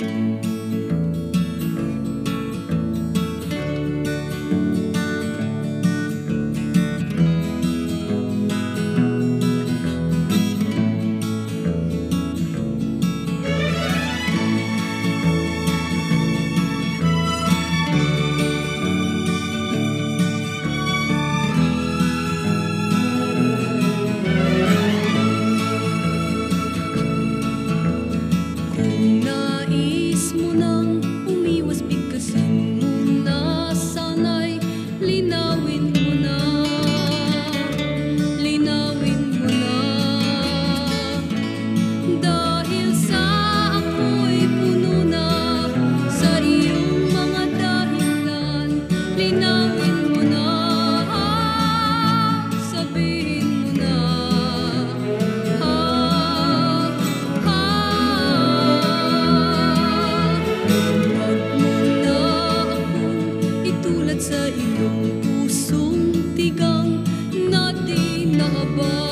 you above.